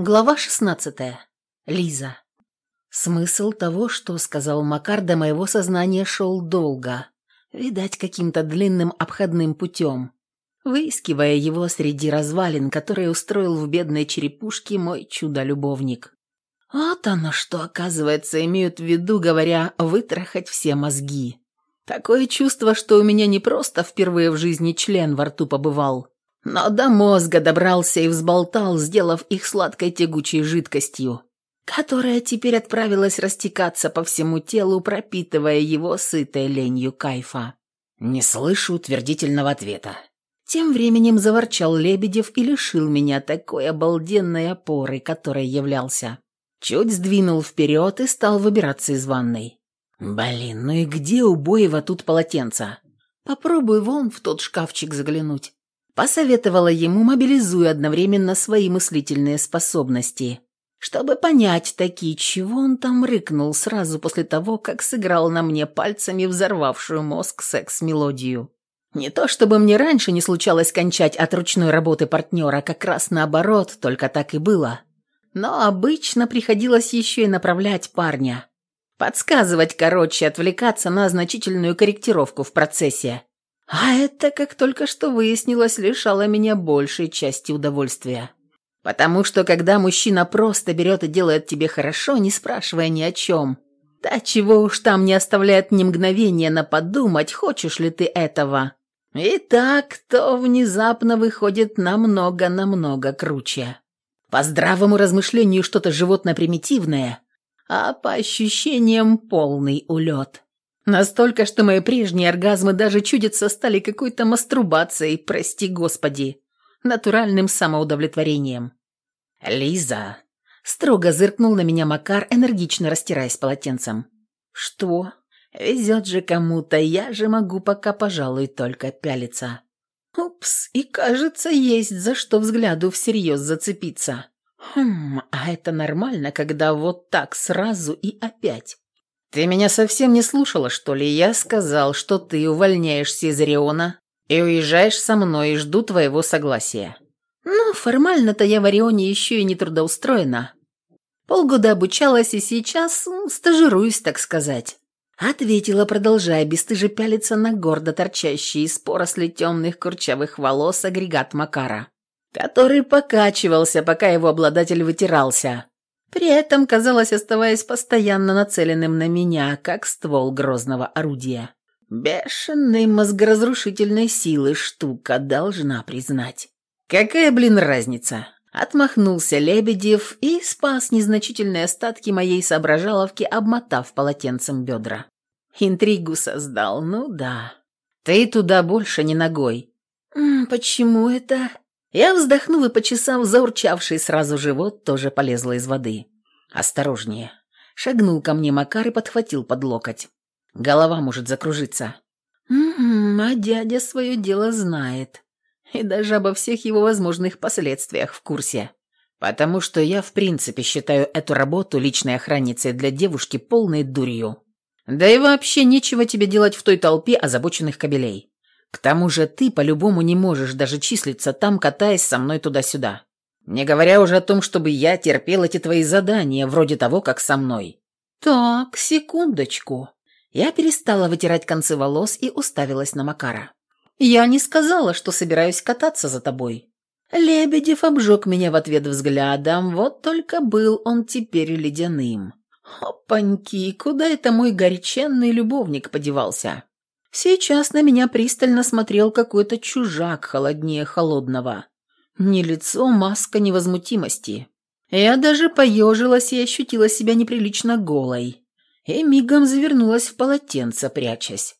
Глава 16. Лиза. Смысл того, что сказал Макар, до моего сознания шел долго. Видать, каким-то длинным обходным путем. Выискивая его среди развалин, которые устроил в бедной черепушке мой чудо-любовник. Вот оно что, оказывается, имеют в виду, говоря «вытрахать все мозги». Такое чувство, что у меня не просто впервые в жизни член во рту побывал, но до мозга добрался и взболтал, сделав их сладкой тягучей жидкостью, которая теперь отправилась растекаться по всему телу, пропитывая его сытой ленью кайфа. Не слышу утвердительного ответа. Тем временем заворчал Лебедев и лишил меня такой обалденной опоры, которой являлся. Чуть сдвинул вперед и стал выбираться из ванной. «Блин, ну и где у Боева тут полотенца? Попробуй вон в тот шкафчик заглянуть». Посоветовала ему, мобилизуя одновременно свои мыслительные способности, чтобы понять таки, чего он там рыкнул сразу после того, как сыграл на мне пальцами взорвавшую мозг секс-мелодию. Не то чтобы мне раньше не случалось кончать от ручной работы партнера, как раз наоборот, только так и было. Но обычно приходилось еще и направлять парня. Подсказывать, короче, отвлекаться на значительную корректировку в процессе. А это, как только что выяснилось, лишало меня большей части удовольствия. Потому что когда мужчина просто берет и делает тебе хорошо, не спрашивая ни о чем, да чего уж там не оставляет ни мгновения на подумать, хочешь ли ты этого. И так, то внезапно выходит намного-намного круче. По здравому размышлению что-то животно-примитивное, а по ощущениям полный улет. Настолько, что мои прежние оргазмы даже чудятся стали какой-то мастурбацией, прости господи, натуральным самоудовлетворением. «Лиза!» – строго зыркнул на меня Макар, энергично растираясь полотенцем. «Что? Везет же кому-то, я же могу пока, пожалуй, только пялиться». Упс, и кажется, есть за что взгляду всерьез зацепиться. Хм, а это нормально, когда вот так сразу и опять. «Ты меня совсем не слушала, что ли? Я сказал, что ты увольняешься из Ориона и уезжаешь со мной и жду твоего согласия». «Ну, формально-то я в Орионе еще и не трудоустроена. Полгода обучалась и сейчас стажируюсь, так сказать». Ответила, продолжая бесстыже пялиться на гордо торчащий из поросли темных курчавых волос агрегат Макара, который покачивался, пока его обладатель вытирался, при этом, казалось, оставаясь постоянно нацеленным на меня, как ствол грозного орудия. Бешеной мозгоразрушительной силы штука, должна признать. Какая, блин, разница? Отмахнулся Лебедев и спас незначительные остатки моей соображаловки, обмотав полотенцем бедра. Интригу создал, ну да. Ты туда больше не ногой. Почему это? Я, вздохнув и почесав заурчавший сразу живот, тоже полезла из воды. «Осторожнее!» Шагнул ко мне Макар и подхватил под локоть. «Голова может закружиться». «Угу, а дядя свое дело знает. И даже обо всех его возможных последствиях в курсе. Потому что я, в принципе, считаю эту работу личной охранницей для девушки полной дурью. Да и вообще нечего тебе делать в той толпе озабоченных кобелей. К тому же ты по-любому не можешь даже числиться там, катаясь со мной туда-сюда. Не говоря уже о том, чтобы я терпел эти твои задания, вроде того, как со мной. Так, секундочку. Я перестала вытирать концы волос и уставилась на Макара. Я не сказала, что собираюсь кататься за тобой. Лебедев обжег меня в ответ взглядом, вот только был он теперь ледяным. Опаньки, куда это мой горяченный любовник подевался? Сейчас на меня пристально смотрел какой-то чужак холоднее холодного. Не лицо, маска невозмутимости. Я даже поежилась и ощутила себя неприлично голой. И мигом завернулась в полотенце, прячась.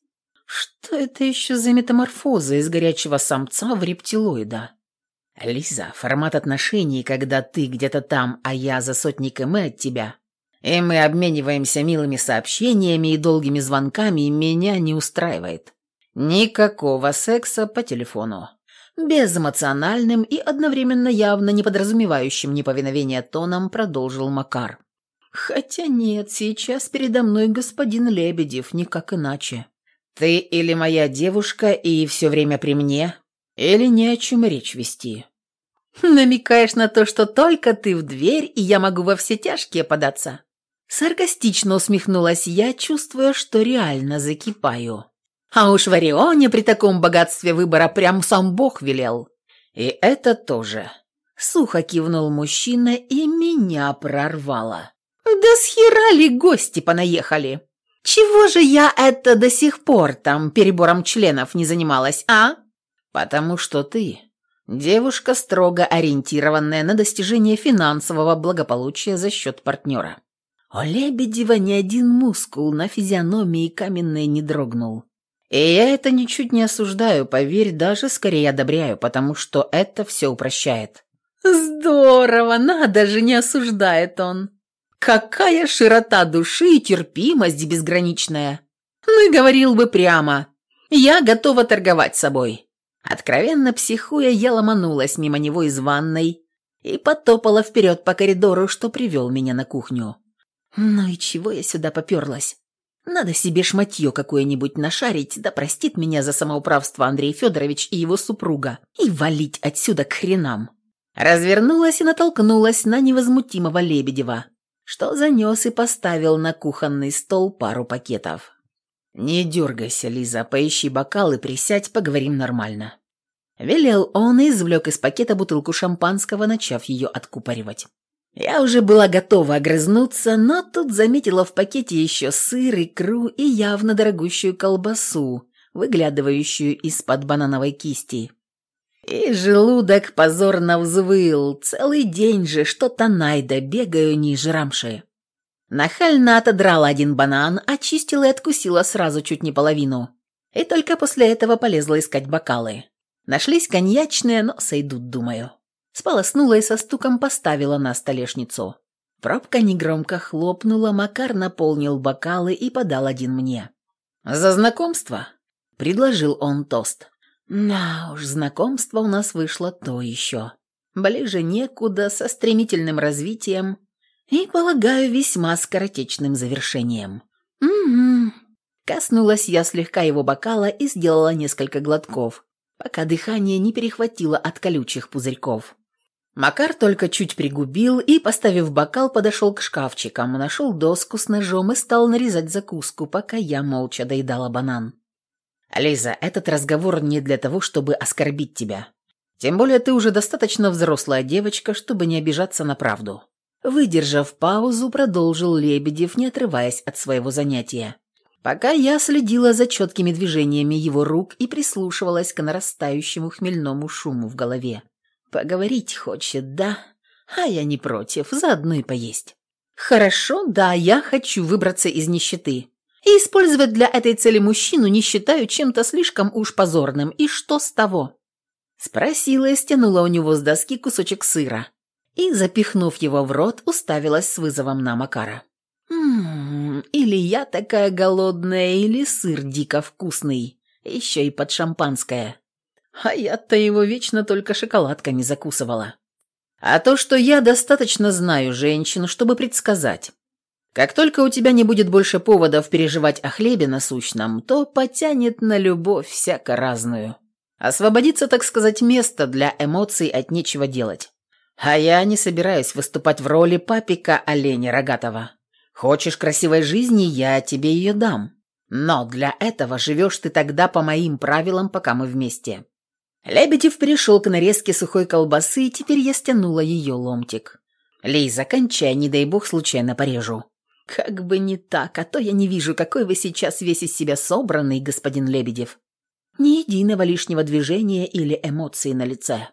Что это еще за метаморфоза из горячего самца в рептилоида? Лиза, формат отношений, когда ты где-то там, а я за сотни км от тебя, и мы обмениваемся милыми сообщениями и долгими звонками, меня не устраивает. Никакого секса по телефону. Безэмоциональным и одновременно явно не подразумевающим неповиновение тоном продолжил Макар. Хотя нет, сейчас передо мной господин Лебедев, никак иначе. Ты или моя девушка и все время при мне, или ни о чем речь вести. Намекаешь на то, что только ты в дверь, и я могу во все тяжкие податься?» Саркастично усмехнулась я, чувствуя, что реально закипаю. А уж в Орионе при таком богатстве выбора прям сам Бог велел. И это тоже. Сухо кивнул мужчина, и меня прорвало. Да с хера ли гости понаехали? Чего же я это до сих пор там перебором членов не занималась, а? Потому что ты девушка, строго ориентированная на достижение финансового благополучия за счет партнера. У Лебедева ни один мускул на физиономии каменной не дрогнул. И я это ничуть не осуждаю, поверь, даже скорее одобряю, потому что это все упрощает. Здорово, надо же, не осуждает он. Какая широта души и терпимость безграничная. Ну и говорил бы прямо. Я готова торговать собой. Откровенно психуя, я ломанулась мимо него из ванной и потопала вперед по коридору, что привел меня на кухню. Ну и чего я сюда поперлась? Надо себе шматье какое-нибудь нашарить, да простит меня за самоуправство Андрей Федорович и его супруга, и валить отсюда к хренам. Развернулась и натолкнулась на невозмутимого Лебедева, что занес и поставил на кухонный стол пару пакетов. «Не дергайся, Лиза, поищи бокал и присядь, поговорим нормально». Велел он и извлек из пакета бутылку шампанского, начав ее откупоривать. Я уже была готова огрызнуться, но тут заметила в пакете еще сыр, икру и явно дорогущую колбасу, выглядывающую из-под банановой кисти. И желудок позорно взвыл. Целый день же что-то найда бегаю не жрамши. Нахально отодрала один банан, очистила и откусила сразу чуть не половину. И только после этого полезла искать бокалы. Нашлись коньячные, но сойдут, думаю. Сполоснула и со стуком поставила на столешницу. Пробка негромко хлопнула, Макар наполнил бокалы и подал один мне. «За знакомство?» – предложил он тост. «На уж, знакомство у нас вышло то еще. Ближе некуда, со стремительным развитием и, полагаю, весьма скоротечным завершением». «Угу». Коснулась я слегка его бокала и сделала несколько глотков, пока дыхание не перехватило от колючих пузырьков. Макар только чуть пригубил и, поставив бокал, подошел к шкафчикам, нашел доску с ножом и стал нарезать закуску, пока я молча доедала банан. «Лиза, этот разговор не для того, чтобы оскорбить тебя. Тем более ты уже достаточно взрослая девочка, чтобы не обижаться на правду». Выдержав паузу, продолжил Лебедев, не отрываясь от своего занятия. Пока я следила за четкими движениями его рук и прислушивалась к нарастающему хмельному шуму в голове. Поговорить хочет, да? А я не против, заодно и поесть. Хорошо, да, я хочу выбраться из нищеты. И использовать для этой цели мужчину не считаю чем-то слишком уж позорным. И что с того? Спросила и стянула у него с доски кусочек сыра. И, запихнув его в рот, уставилась с вызовом на Макара. «Ммм, или я такая голодная, или сыр дико вкусный, еще и под шампанское. А я-то его вечно только шоколадками закусывала. А то, что я достаточно знаю женщину, чтобы предсказать. Как только у тебя не будет больше поводов переживать о хлебе насущном, то потянет на любовь всяко разную. Освободиться, так сказать, место для эмоций от нечего делать. А я не собираюсь выступать в роли папика оленя рогатого. Хочешь красивой жизни, я тебе ее дам. Но для этого живешь ты тогда по моим правилам, пока мы вместе. Лебедев перешел к нарезке сухой колбасы, и теперь я стянула ее ломтик. «Лиза, кончай, не дай бог случайно порежу». «Как бы не так, а то я не вижу, какой вы сейчас весь из себя собранный, господин Лебедев. Ни единого лишнего движения или эмоции на лице.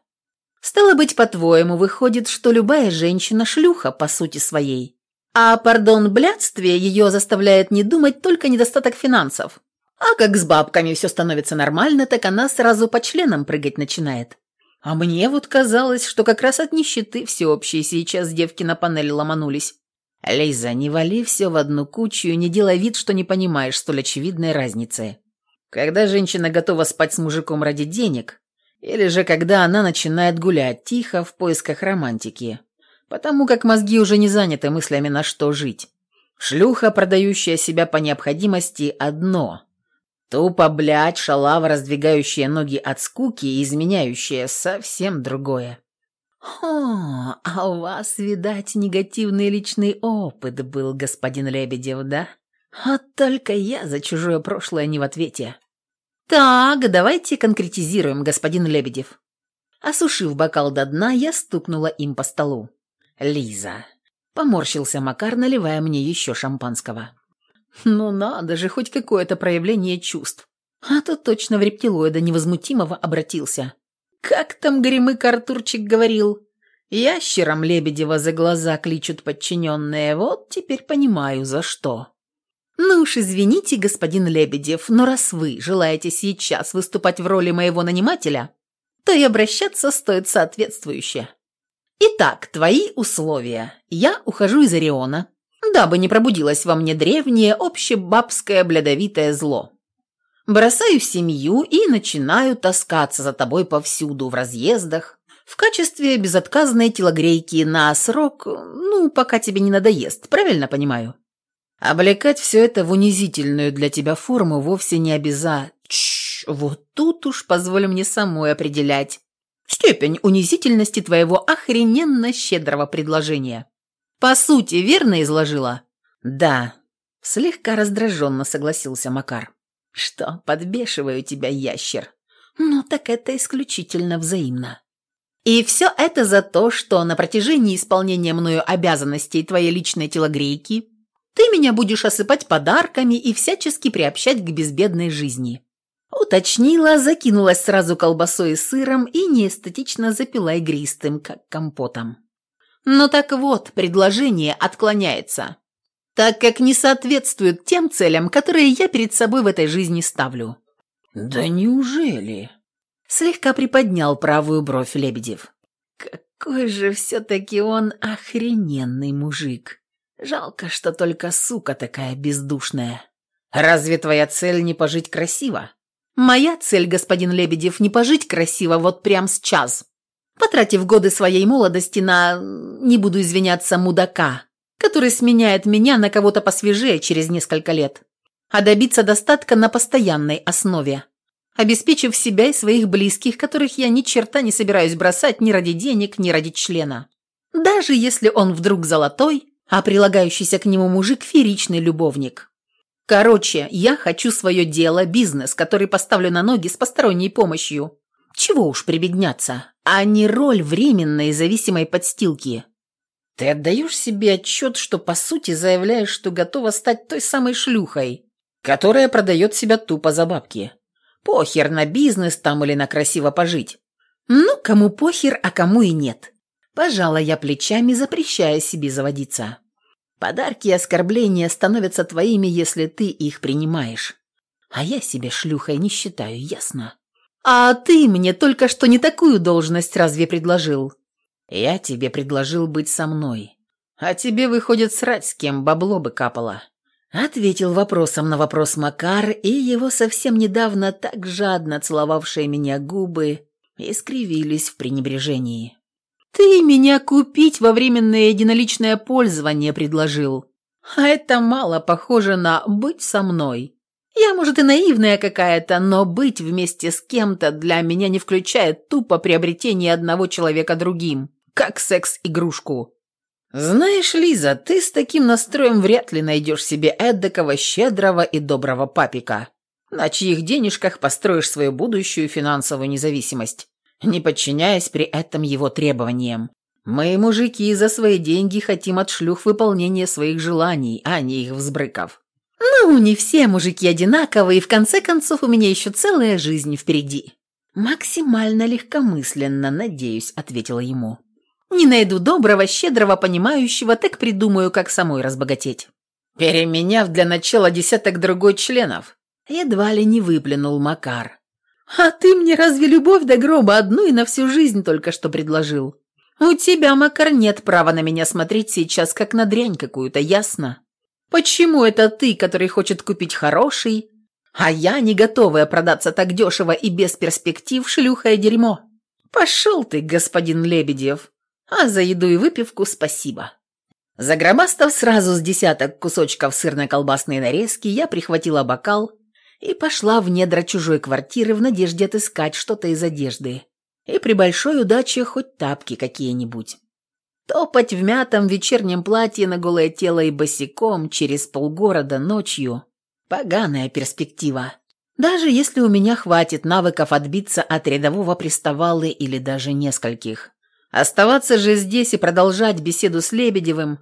Стало быть, по-твоему, выходит, что любая женщина шлюха по сути своей. А, пардон, блядствие ее заставляет не думать только недостаток финансов. А как с бабками все становится нормально, так она сразу по членам прыгать начинает. А мне вот казалось, что как раз от нищеты всеобщей сейчас девки на панели ломанулись. Лиза, не вали все в одну кучу и не делай вид, что не понимаешь столь очевидной разницы. Когда женщина готова спать с мужиком ради денег, или же когда она начинает гулять тихо в поисках романтики, потому как мозги уже не заняты мыслями на что жить. Шлюха, продающая себя по необходимости, одно, Тупо, блядь, шалава, раздвигающая ноги от скуки и изменяющая совсем другое. «О, а у вас, видать, негативный личный опыт был, господин Лебедев, да? Вот только я за чужое прошлое не в ответе». «Так, давайте конкретизируем, господин Лебедев». Осушив бокал до дна, я стукнула им по столу. «Лиза». Поморщился Макар, наливая мне еще шампанского. «Ну надо же, хоть какое-то проявление чувств. А то точно в рептилоида невозмутимого обратился. Как там Гремык Артурчик говорил? Ящером Лебедева за глаза кличут подчиненные. Вот теперь понимаю, за что». «Ну уж извините, господин Лебедев, но раз вы желаете сейчас выступать в роли моего нанимателя, то и обращаться стоит соответствующе. Итак, твои условия. Я ухожу из Ориона, дабы не пробудилось во мне древнее общебабское блядовитое зло. Бросаю семью и начинаю таскаться за тобой повсюду, в разъездах, в качестве безотказной телогрейки на срок, ну, пока тебе не надоест, правильно понимаю? Облекать все это в унизительную для тебя форму вовсе не обяза... Чш, вот тут уж позволь мне самой определять степень унизительности твоего охрененно щедрого предложения. По сути, верно изложила? Да. Слегка раздраженно согласился Макар. Что, подбешиваю тебя, ящер? Ну так это исключительно взаимно. И все это за то, что на протяжении исполнения мною обязанностей твоей личной телогрейки ты меня будешь осыпать подарками и всячески приобщать к безбедной жизни. Уточнила, закинулась сразу колбасой и сыром и неэстетично запила игристым, как компотом. Ну так вот, предложение отклоняется, так как не соответствует тем целям, которые я перед собой в этой жизни ставлю. «Да неужели?» Слегка приподнял правую бровь Лебедев. «Какой же все-таки он охрененный мужик!» Жалко, что только сука такая бездушная. Разве твоя цель не пожить красиво? Моя цель, господин Лебедев, не пожить красиво вот прям сейчас, потратив годы своей молодости на, не буду извиняться, мудака, который сменяет меня на кого-то посвежее через несколько лет, а добиться достатка на постоянной основе, обеспечив себя и своих близких, которых я ни черта не собираюсь бросать ни ради денег, ни ради члена. Даже если он вдруг золотой, а прилагающийся к нему мужик – фееричный любовник. Короче, я хочу свое дело, бизнес, который поставлю на ноги с посторонней помощью. Чего уж прибедняться, а не роль временной зависимой подстилки. Ты отдаешь себе отчет, что по сути заявляешь, что готова стать той самой шлюхой, которая продает себя тупо за бабки. Похер на бизнес там или на красиво пожить. Ну, кому похер, а кому и нет. Пожала я плечами, запрещая себе заводиться. Подарки и оскорбления становятся твоими, если ты их принимаешь. А я себе шлюхой не считаю, ясно? А ты мне только что не такую должность разве предложил? Я тебе предложил быть со мной. А тебе, выходит, срать с кем бабло бы капало. Ответил вопросом на вопрос Макар, и его совсем недавно так жадно целовавшие меня губы искривились в пренебрежении. «Ты меня купить во временное единоличное пользование предложил. А это мало похоже на «быть со мной». Я, может, и наивная какая-то, но быть вместе с кем-то для меня не включает тупо приобретение одного человека другим, как секс-игрушку. Знаешь, Лиза, ты с таким настроем вряд ли найдешь себе эдакого, щедрого и доброго папика, на чьих денежках построишь свою будущую финансовую независимость не подчиняясь при этом его требованиям. Мы, мужики, за свои деньги хотим от шлюх выполнения своих желаний, а не их взбрыков. Ну, не все мужики одинаковые, и в конце концов у меня еще целая жизнь впереди. Максимально легкомысленно, надеюсь, ответила ему. Не найду доброго, щедрого, понимающего, так придумаю, как самой разбогатеть. Переменяв для начала десяток другой членов, едва ли не выплюнул Макар. А ты мне разве любовь до гроба одну и на всю жизнь только что предложил? У тебя, Макар, нет права на меня смотреть сейчас, как на дрянь какую-то, ясно? Почему это ты, который хочет купить хороший, а я, не готовая продаться так дешево и без перспектив, шлюхое дерьмо? Пошел ты, господин Лебедев, а за еду и выпивку спасибо. Загробастав сразу с десяток кусочков сырно-колбасной нарезки, я прихватила бокал и пошла в недра чужой квартиры в надежде отыскать что-то из одежды. И при большой удаче хоть тапки какие-нибудь. Топать в мятом вечернем платье на голое тело и босиком через полгорода ночью – поганая перспектива. Даже если у меня хватит навыков отбиться от рядового приставалы или даже нескольких. Оставаться же здесь и продолжать беседу с Лебедевым,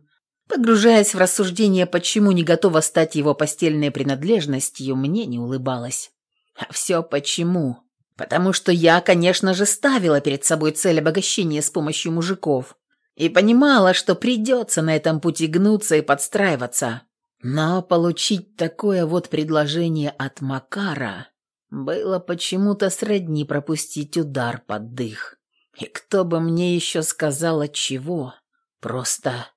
погружаясь в рассуждение, почему не готова стать его постельной принадлежностью, мне не улыбалось. А все почему? Потому что я, конечно же, ставила перед собой цель обогащения с помощью мужиков и понимала, что придется на этом пути гнуться и подстраиваться. Но получить такое вот предложение от Макара было почему-то сродни пропустить удар под дых. И кто бы мне еще сказал от чего? Просто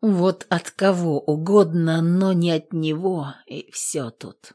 вот от кого угодно, но не от него, и все тут.